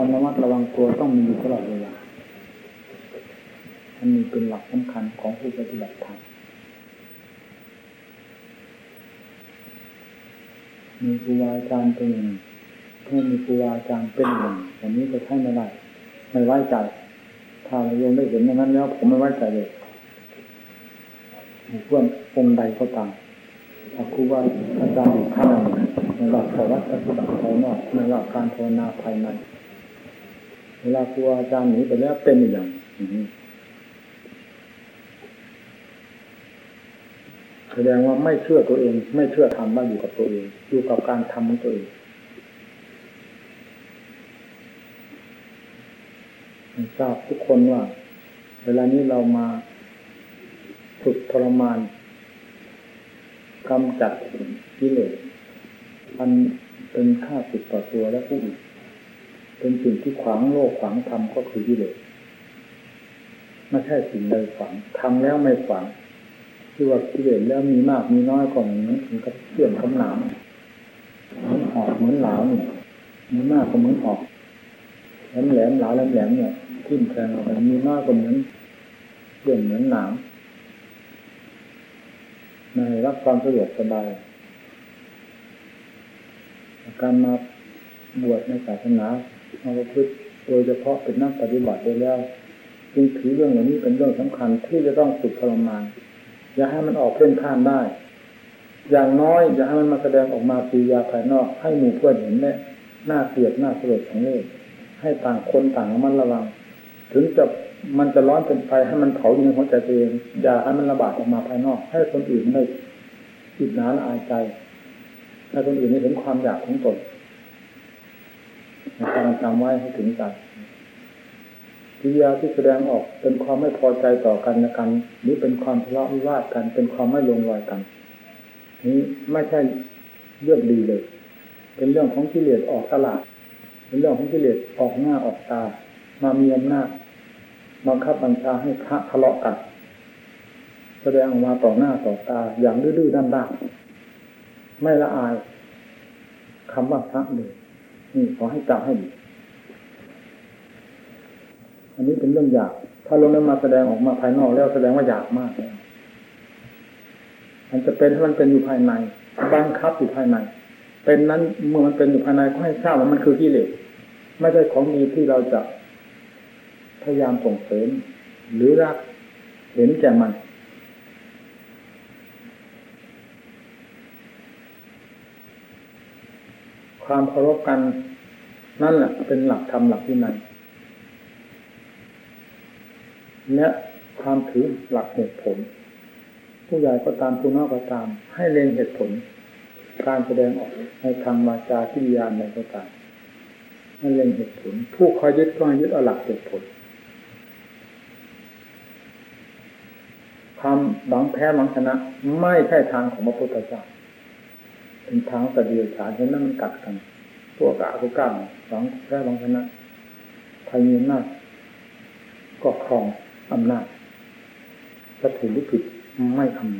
ความระมัดระวังตัวต้องมีอยู่ตลอดเวลาอันนี้เป็นหลักสำคัญของผู้ปฏิบัติธรรมมีครูบาอาจารย์เป็นหนึ่งถ้ามีครูบาอาจารย์เป็นหนึ่งอย่างนี้ก็ใช่ไม่ได้ไม่ไว้ใจถ้าเราโยมได้เห็นอย่างนั้นแล้ว ผมไม่ไว้ใจเลยเพื่อนองค์ใดก็ตามถ้าครูบาอาจารย์อยู่ข้างในหลักภาวะปฏิบัติภายนอกในหลักการภาวนาภายใน เวลาครูอาจารย์หนีไปแล้วเป็นอย่างนี้แสดงว่าไม่เชื่อตัวเอง ไม่เชื่อธรรมว่าอยู่กับตัวเอง อยู่กับการทำของตัวเองทราบทุกคนว่า เวลานี้เรามาฝึกทรมานกำจัดกิเลสอันเป็นค่าสิทต่อตัวและผู้อื่น เป็นสิ่งที่ขวางโลกขวางธรรมก็คือกิเลสไม่ใช่สิ่งใดขวางทำแล้วไม่ขวางที่ว่ากิเลสแล้วมีมากมีน้อยก็เหมือนกับเสื่อมคำหนามเหมือนหอกเหมือนเหลาเนี่ยมีมากก็เหมือนหอกแหลมแหลมเหลาแหลมแหลมเนี่ยทิ่มแทงกันมีน้อยก็เหมือนเสื่อมเหมือนหนามในรับความสะดวกสบายการมาบวชในศาสนา มาประพฤติโดยเฉพาะเป็นนักปฏิบัติได้แล้วจึงถือเรื่องเหล่านี้เป็นเรื่องสำคัญที่จะต้องฝึกทรมาน อย่าให้มันออกเพ่นพ่านได้ อย่างน้อยอย่าให้มันมาแสดงออกมาปียาภายนอก ให้หมู่เพื่อนเห็นแน่หน้าเกลียดหน้าสลดของโลกให้ต่างคนต่างมันระวัง ถึงจะมันจะร้อนเป็นไฟให้มันเผาอยู่ในหัวใจตัวเองอย่าให้มันระบาดออกมาภายนอก ให้คนอื่นได้อิจฉาละอายใจให้คนอื่นได้เห็นความอยากของตน การจำไว้ให้ถึงใจกิริยาที่แสดงออกเป็นความไม่พอใจต่อกันนะกันหรือเป็นความทะเลาะวิวาทกัน เป็นความไม่ลงรอยกัน นี้ไม่ใช่เรื่องดีเลย เป็นเรื่องของกิเลสออกตลาด เป็นเรื่องของกิเลสออกหน้าออกตา มามีอำนาจบังคับบัญชาให้พระทะเลาะกัน แสดงออกมาต่อหน้าต่อตาอย่างดื้อๆด้านไม่ละอายคำว่าพระเลย นี่ขอให้จำให้ดีอันนี้เป็นเรื่องอยาก ถ้าลงนั้นมาแสดงออกมาภายนอกแล้วแสดงว่าอยากมากแล้วมันจะเป็นถ้ามันเป็นอยู่ภายในบังคับอยู่ภายใน เป็นนั้นเมื่อมันเป็นอยู่ภายในก็ให้ทราบว่ามันคือกิเลสไม่ใช่ของดีที่เราจะพยายามส่งเสริมหรือรักเห็นแก่มัน ความเคารพกัน นั่นแหละเป็นหลักธรรมหลักที่นันและความถือหลักเหตุผล ผู้ใหญ่ก็ตามผู้น้อยก็ตาม ให้เล็งเหตุผล การแสดงออกในทางวาจาที่ยานในก็ตามให้เล็งเหตุผล ผู้คอยยึดก็ยึดเอาหลักเหตุผลความหวังแพ้หวังชนะ ไม่ใช่ทางของพระพุทธเจ้า เป็นทางแต่เดียวฉานเห็นนั่นมันกัดกันตัวกะก็ก้ามหวังแพ้หวังชนะภายในหน้าก็ครองอำนาจถ้าถูกหรือผิดไม่ทำ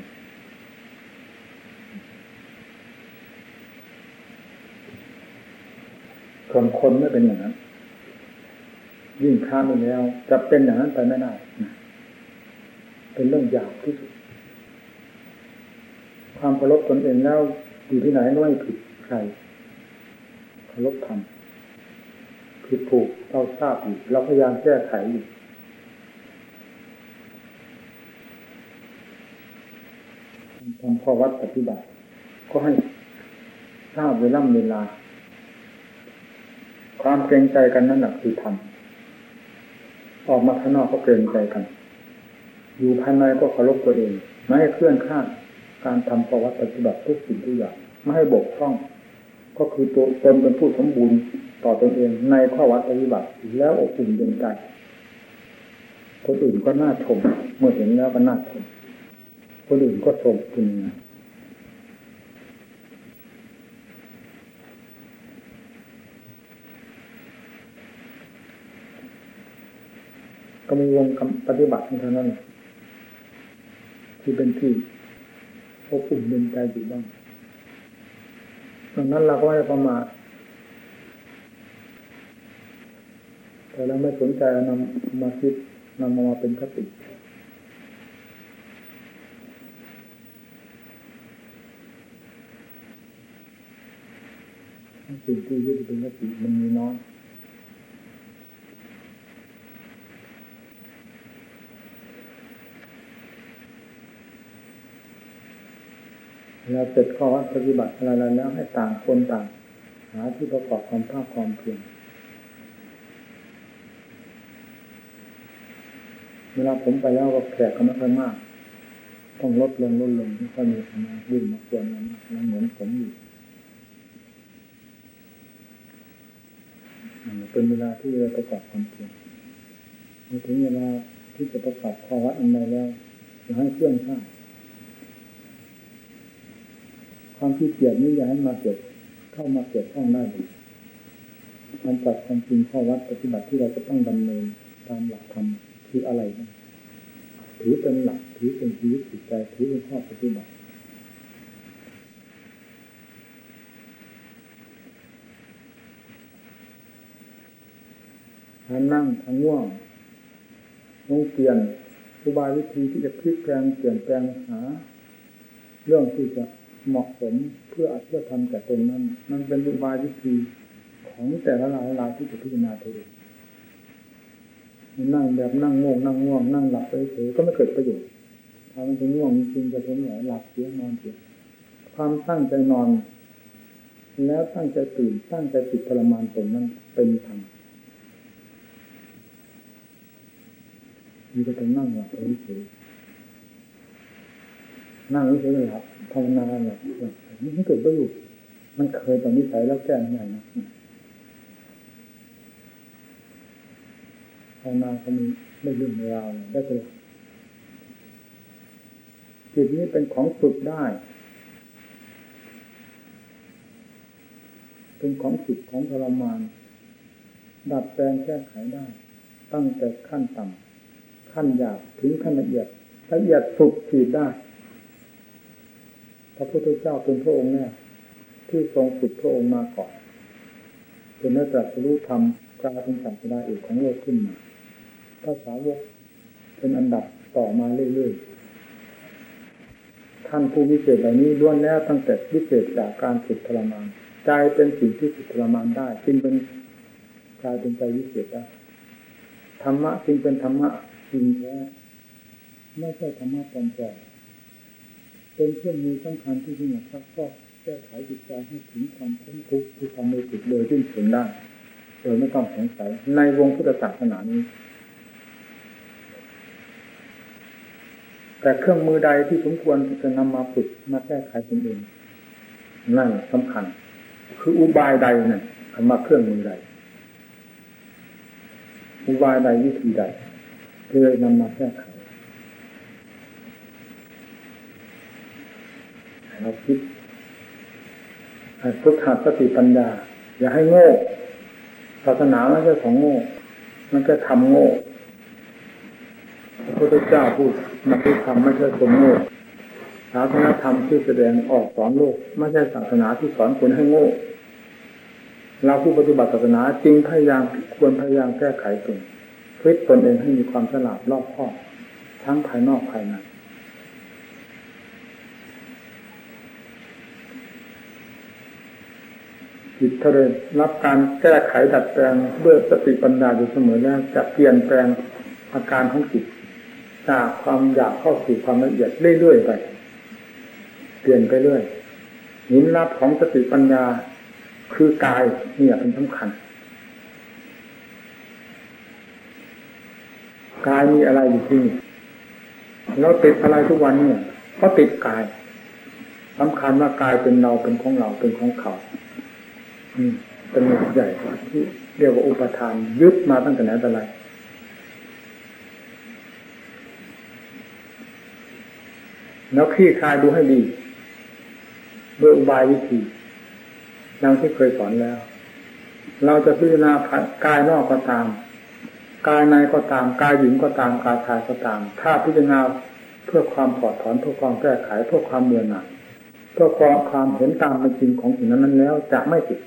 ส่วนคนไม่เป็นอย่างนั้น ยิ่งข้ามไปแล้ว จะเป็นอย่างนั้นไปไม่ได้เป็นเรื่องยากที่สุดความเคารพตนเองแล้ว อยู่ที่ไหนก็ไม่ผิดใครเคารพธรรมผิดถูกเราทราบอยู่เราพยายามแก้ไขอยู่ทำข้อวัดปฏิบัติ ก็ให้ทราบเวลาเวลา ความเกรงใจกันนั่นแหละคือธรรมออกมาข้างนอกก็เกรงใจกัน อยู่ภายในก็เคารพตัวเอง ไม่ให้เคลื่อนข้าม การทำข้อวัดปฏิบัติทุกสิ่งทุกอย่างไม่ให้บกพร่อง ก็คือตัวตนเป็นผู้สมบูรณ์ต่อตนเองในข้อวัดปฏิบัติแล้วอบอุ่นเย็นใจคนอื่นก็น่าชมเมื่อเห็นแล้วก็น่าชมคนอื่นก็ส่งคุณก็มีวงปฏิบัติเท่านั้น ที่เป็นที่ อบอุ่นเย็นใจอยู่บ้างดังนั้นเราก็ไม่ประมาทแต่เราไม่สนใจนำมาคิดนำมาเป็นคติสิ่งที่ยึดเป็นคติมันมีน้อย เราเสร็จข้อวัดปฏิบัติอะไรแล้วให้ต่างคนต่าง หาที่ประกอบความภาคความเพียรเวลาผมไปแล้วก็แขกก็ไม่ค่อยมาก ต้องลดลงลดลงไม่ค่อยมีมาวิ่งมาควรมากนั่นเหมือนผมอยู่เป็นเวลาที่เราประกอบความเพียรถึงเวลาที่จะประกอบข้อวัดอันใดแล้วจะให้เครื่องข้า ความที่เกียดนี้อย่าให้มาเกิดเข้ามาเกิดข้องได้เลยการจัดความจริงข้อวัดปฏิบัติที่เราจะต้องดำเนินตามหลักธรรมคืออะไรนะถือเป็นหลักถือเป็นชีวิตจิตใจถือเป็นข้อปฏิบัติทางนั่งทางง่วงลงเปลี่ยนอุบายวิธีที่จะพลิกแปลงเปลี่ยนแปลงหา เรื่องที่จะ เหมาะสมเพื่ออัดเพื่อทำแต่ตนนั้น มันเป็นอุบายวิธีของแต่ละรายรายที่จะพิจารณาตัวเองนั่งแบบนั่งงงนั่งง่วงนั่งหลับไปเฉยก็ไม่เกิดประโยชน์ถ้ามันจะง่วงจริงจะทนไหวหลับเสียนอนเสียความตั้งใจนอน แล้วตั้งใจตื่นตั้งใจติดทรมานตนนั้นเป็นธรรมมีก็ต้องนั่งหลับไปเฉย นั่งเฉยหลับภาวนาหลับมันเกิดประโยชน์มันเคยตอนนี้ใส่แล้วแก้ไม่ได้นะภาวนาก็มีไม่ลืมเวลาได้เลยจิตนี้เป็นของฝึกได้ เป็นของฝึกของทรมาน ดัดแปลงแก้ไขได้ ตั้งแต่ขั้นต่ำขั้นหยาบถึงขั้นละเอียดละเอียดฝึกขีดได้ ระพุทธเจ้าเป็นพระองค์แน่ที่ทรงฝึกพระองค์มาก่อนเป็นนักตรัสรู้ธรรมกลายเป็นสัมปดาเอกของโลกขึ้นมาภาษาวกเป็นอันดับต่อมาเรื่อยๆท่านผู้วิเศษเหล่านี้ล้วนแล้วตั้งแต่วิเศษจากการฝึกทรมานใจเป็นสิ่งที่ฝึกทรมานได้จึงเป็นกลายเป็นใจวิเศษได้ธรรมะจึงเป็นธรรมะจริงแท้ไม่ใช่ธรรมะปลอมๆ เป็นเครื่องมือสำคัญที่ที่จะซักฟอกแก้ไขจิตใจให้ถึงความพ้นทุกข์ที่ทำให้จิตเลยที่ถึงได้โดยไม่ต้องสงสัยในวงพุทธศาสนานี้ แต่เครื่องมือใดที่สมควรจะนำมาฝึกมาแก้ไขตนเองนั่นสำคัญ คืออุบายใดนั่นคำว่าเครื่องมือใดอุบายใดวิธีใดเลยนำมาแก้ไข เราคิดพุทธาสติปัญญา อย่าให้โง่ศาสนาไม่ใช่ของโง่ มันจะทำโง่พระพุทธเจ้าพูดมันคือธรรมไม่ใช่คนโง่ศาสนาธรรมที่แสดงออกสอนโลกไม่ใช่ศาสนาที่สอนคนให้โง่ เราผู้ปฏิบัติศาสนาจริงพยายามควรพยายามแก้ไขตนพิจตนเองให้มีความฉลาดรอบคอบทั้งภายนอกภายใน จิตทะเลรับการแก้ไขดัดแปลงด้วยสติปัญญาอยู่เสมอแล้วจะเปลี่ยนแปลงอาการของจิตจากความอยากเข้าสู่ความละเอียดเรื่อยๆไปเปลี่ยนไปเรื่อยหินรับของสติปัญญาคือกายเนี่ยเป็นสำคัญกายมีอะไรอยู่ที่นี่เราติดอะไรทุกวันเนี่ยก็ติดกายสำคัญว่ากายเป็นเราเป็นของเราเป็นของเขา เป็นใหญ่ที่เรียกว่าอุปทานยึดมาตั้งแต่ไหนแต่ไรแล้วคลี่คลายดูให้ดีด้วยอุบายวิธีดังที่เคยสอนแล้ว เราจะพิจารณากายนอกก็ตาม กายในก็ตาม กายหญิงก็ตาม กายชายก็ตาม ถ้าพิจารณาเพื่อความถอดถอนเพื่อความแก้ไขเพื่อความเมื่อหน่ายเพื่อความความเห็นตามเป็นจริงของสิ่งนั้นแล้วจะไม่ติด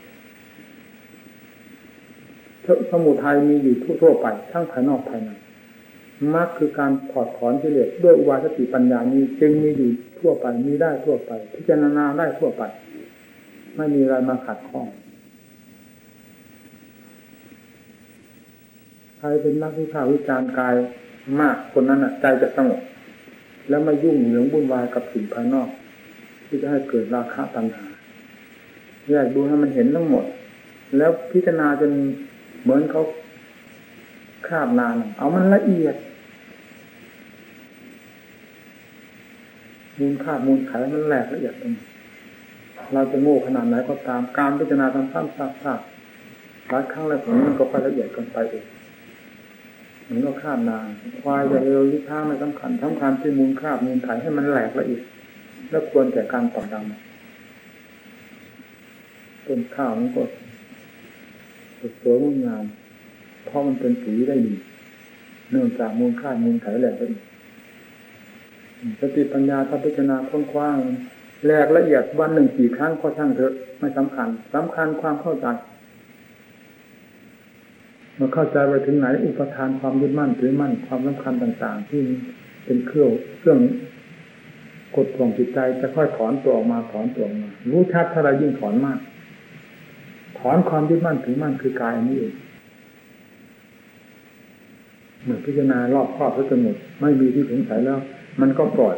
สมุทัยมีอยู่ทั่วไปทั้งภายนอกภายในมรรคคือการถอดถอนกิเลสด้วยอุบาสติปัญญานี้จึงมีอยู่ทั่วไปมีได้ทั่วไป พิจารณาได้ทั่วไป ไม่มีอะไรมาขัดข้องใครเป็นนักวิชาวิจารณ์กายมากคนนั้นใจจะสงบแล้วไม่ยุ่งเหยิงวุ่นวายกับสิ่งภายนอก ที่จะให้เกิดราคะตัณหาแยกดูให้มันเห็นทั้งหมด แล้วพิจารณาจน เหมือนเขาคาบนาน เอามันละเอียด มูลคามูลไขมันแหลกละเอียดตรงเราจะโง่ขนาดไหนก็ตามการพิจารณาทำซ้ำซากๆหลายครั้งแล้วผมมันก็ค่อยละเอียดกันไปเองมันก็คาบนานควายจะเร็วลิช้าไม่สำคัญสำคัญที่มูลคาบมูลไขให้มันแหลกละเอียดแล้วควรแก่การต่อดำต้นข้าวมันก็ สวยงามเพราะมันเป็นสีได้ดีเนื่องจากมูลค่ามูลไขแหลกละเอียสติปัญญาถ้าพิจารณาค้นคว้างแหลกละเอียดวันหนึ่งกี่ครั้งก็ช่างเถอะไม่สำคัญสำคัญความเข้าใจเมื่อเข้าใจไปถึงไหนอุปทานความยึดมั่นถือมั่นความสำคัญต่าง ๆ ที่เป็นเครื่องเครื่องกดข่วงจิตใจจะค่อยถอนตัวออกมาถอนตัวออกมา รู้ชัดถ้าเรายิ่งถอนมาก ถอนความยึดมั่นถือมั่นคือกายนี้เองเมื่อพิจารณารอบครอบแล้วจนหมดไม่มีที่สงสัยแล้ว มันก็ปล่อย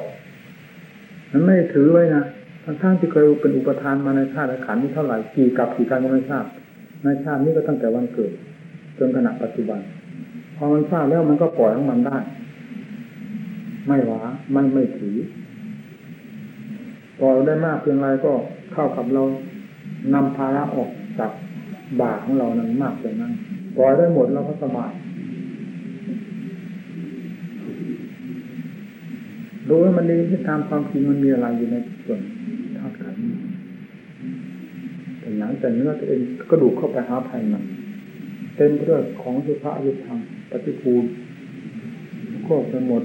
มันไม่ถือไว้นะทั้งทั้งที่เคยเป็นอุปทานมาในชาติขันนี้เท่าไหร่กี่กับกี่การก็ไม่ทราบในชาตินี้ก็ตั้งแต่วันเกิด จนขณะปัจจุบัน พอมันทราบแล้วมันก็ปล่อยของมันได้ ไม่หวาไม่ไม่ถือปล่อยได้มากเพียงไรก็เข้ากับเรานำภาระออก กับบาของเรานั้นมากเพียงนั้นปล่อยได้หมดเราก็สบายดูว่ามันดีที่ตามความจริงมันมีอะไรอยู่ในส่วนธาตุขันธ์แต่หนังแต่เนื้อตัวเองกระดูกเข้าไปหาภายในเต็มเรื่องของสุภาพยุทธรรมปฏิปูลก็ไปหมด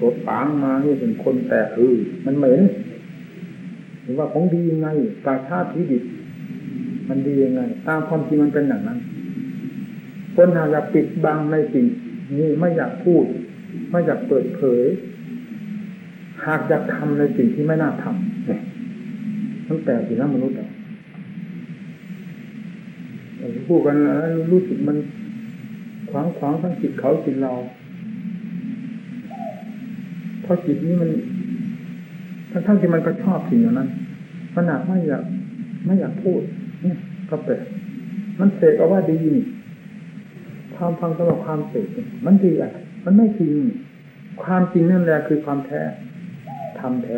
รถปางมานี่เป็นคนแต่คือมันเหม็นหรือว่าของดียังไงตาชาติที่ดิบ มันดียังไงตามความจริงมันเป็นอย่างนั้นคนหากอยาปิดบังในสิ่งนี้ไม่อยากพูด ไม่อยากเปิดเผย หากอยากทำในสิ่งที่ไม่น่าทำเนี่ยตั้งแต่สินะมนุษย์เราพูดกันแล้วรู้สึกมันขวางขวางทั้งจิตเขาจิตเราเพราะจิตนี้มันทั้งทั้งที่มันก็ชอบสิ่งอย่างนั้นขนาดไม่อยากไม่อยากพูด ก็แปลมันเสกเอาว่าดีนี่ความฟังตลอดความเสกมันดีอะมันไม่จริง ความจริงนั่นแหละคือความแท้ทำแท้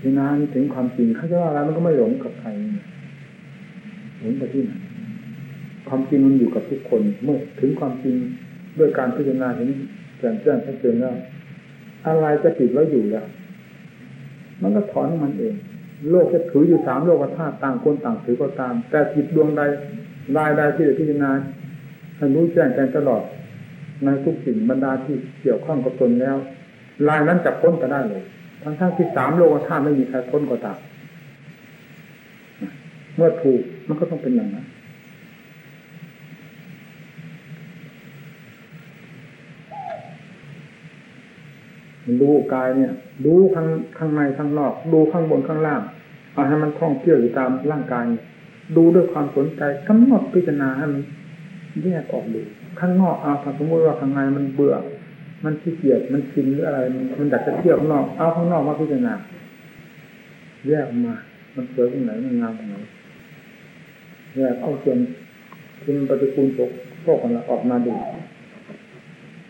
ทีนั้นถึงความจริงเขาจะว่าอะไรมันก็ไม่หลงกับใครหลงไปที่ไหนความจริงมันอยู่กับทุกคน เมื่อถึงความจริงด้วยการพิจารณาเห็นแจ่มแจ้งชัดเจนแล้วอะไรจะติดแล้วอยู่แล้วมันก็ถอนมันเอง โลกจะถืออยู่สามโลกธาตุต่างคนต่างถือก็ตาม แต่จิตดวงใดรายใดที่จะพิจารณาให้รู้แจ้งแจ้งตลอดในทุกสิ่งบรรดาที่เกี่ยวข้องกับตนแล้วลายนั้นจะพ้นก็ได้เลยทั้งทั้งที่สามโลกธาตุไม่มีใครพ้นก็ตามเมื่อถูกมันก็ต้องเป็นอย่างนั้น ดูกายเนี่ย ดูข้างข้างในข้างนอก ดูข้างบนข้างล่างเอาให้มันคล่องเที่ยวอยู่ตามร่างกาย ดูด้วยความสนใจกำหนดพิจารณาให้มันแยกออกดูข้างนอกเอาสมมติว่าข้างในมันเบื่อ มันขี้เกียจมันชินหรืออะไร มันอยากจะเที่ยวข้างนอกเอาข้างนอกมาพิจารณาแยกมา มันสวยตรงไหนมันงามตรงไหนแยกเอาส่วนที่มันปฏิกูลตกพวกมันออกมาดู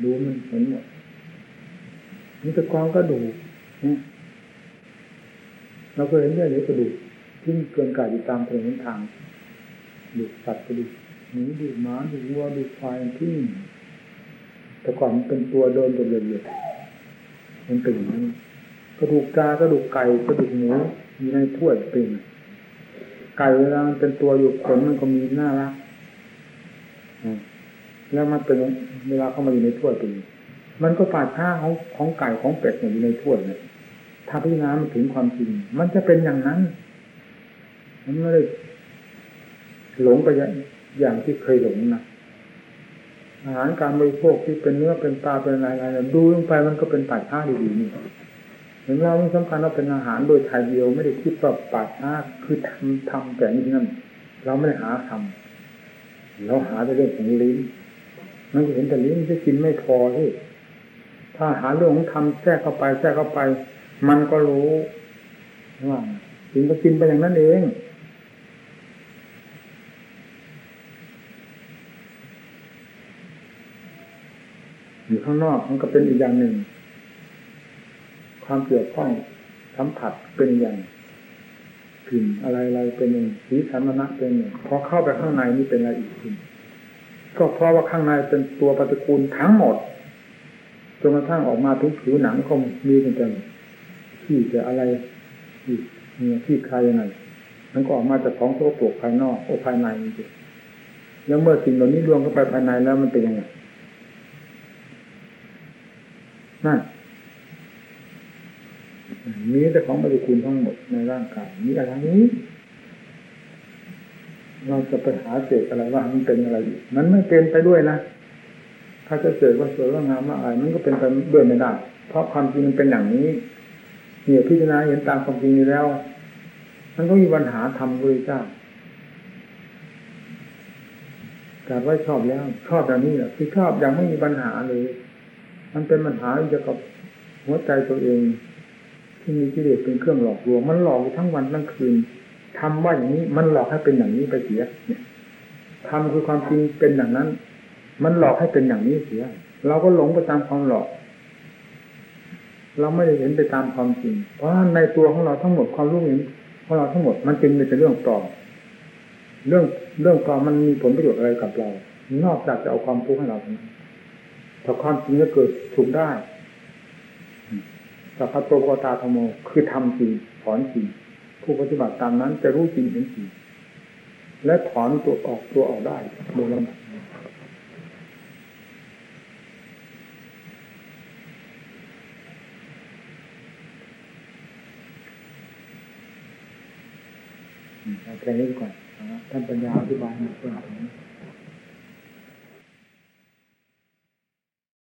ดูมันเห็นหมด นจะกองก็ดูเราเคยเห็นเรื่องนี้กระดูกที่เกินกายอยู่ตามถนนทางดูสัตว์กระดูกหนูดูหมาดูวัวดูควายที่แต่ก่อนมันเป็นตัวเดินตัวเรียบๆมันเป็นอย่างนี้กระดูกกากระดูกไก่กระดูกหมูมีในถ้วยเป็นไก่เวลามันเป็นตัวอยู่ขนมันก็มีน้ารักแล้วมันเป็นเวลาเข้ามาอยู่ในถ้วยเป็น มันก็ป่าช้าของของไก่ของเป็ดอยู่ในถ้วยเลยถ้าพิจารณามันถึงความจริง มันจะเป็นอย่างนั้น มันไม่ได้หลงไปอย่างที่เคยหลงนะอาหารการบริโภคที่เป็นเนื้อเป็นปลาเป็นอะไรอะไรดูลงไปมันก็เป็นป่าช้าดีๆนี่เห็นเราไม่สำคัญว่าเป็นอาหารโดยไทยเดียวไม่ได้คิดว่าป่าช้าคือทำทำแต่นี่นั่นเราไม่ได้หาทำเราหาแต่เรื่องของลิ้นมันก็เห็นแต่ลิ้นจะกินไม่พอที่ ถ้าหาเรื่องของทำแทรกเข้าไปแทรกเข้าไป มันก็รู้ว่ากินก็กินไปอย่างนั้นเองอยู่ข้างนอกมันก็เป็นอีกอย่างหนึ่ง ความเกี่ยวข้องสัมผัสเป็นอย่างกลิ่นอะไรอะไรเป็นอย่งสีสันมณะเป็นอย่งพอเข้าไปข้างในนี่เป็นอะไรอีกทีก็เพราะว่าข้างในเป็นตัวปฏิกูลทั้งหมด นกระทั่งออกมาถึงผิวหนังก็มีเป็นแต่ที่จะอะไรที่เนี่ยที่ใครยังไงมันก็ออกมาจากของตัวปลกภายนอกโอภายในจริงแล้วเมื่อสิ่งเหล่านี้รวมเข้าไปภายในแล้วมันเป็นยังไงนั่นมีแต่ของปฏิกูลทั้งหมดในร่างกายมีอะไรนี้ เราจะไปหาเศษอะไรว่ามันเป็นอะไรอีกมันไม่เป็นไปด้วยนะ ถ้าจะเสกว่าสวยว่างามว่าอะไรมันก็เป็นไปด้วยไม่ได้เพราะความจริงมันเป็นอย่างนี้เนี่ยพิจารณาเห็นตามความจริงอยู่แล้ว มันก็มีปัญหาทำด้วยเจ้าการว่าชอบแล้ว ชอบอย่างนี้แหละคือชอบอย่างไม่มีปัญหาเลย มันเป็นปัญหาเกี่ยวกับหัวใจตัวเอง ที่มีกิเลสเป็นเครื่องหลอกลวง มันหลอกทั้งวันทั้งคืนทำว่าอย่างนี้มันหลอกให้เป็นอย่างนี้ไปเสียเนี่ยทำคือความจริงเป็นอย่างนั้น มันหลอกให้เป็นอย่างนี้เสีย เราก็หลงไปตามความหลอก เราไม่ได้เห็นไปตามความจริง เพราะในตัวของเราทั้งหมดความรู้เห็นของเราทั้งหมดมันจึงเป็นเรื่องปลอมเรื่องเรื่องปลอมมันมีผลประโยชน์อะไรกับเรา นอกจากจะเอาความทุกข์ให้เราถ้าความจริงก็เกิดถูกได้สัพพะโตโกตาธโมคือทำจริงถอนจริงผู้ปฏิบัติตามนั้นจะรู้จริงเห็นจริงและถอนตัวออกตัวออกได้โดยลำดับ เอาแค่นี้ก่อนท่านปัญญาอธิบายมาเพิ่ม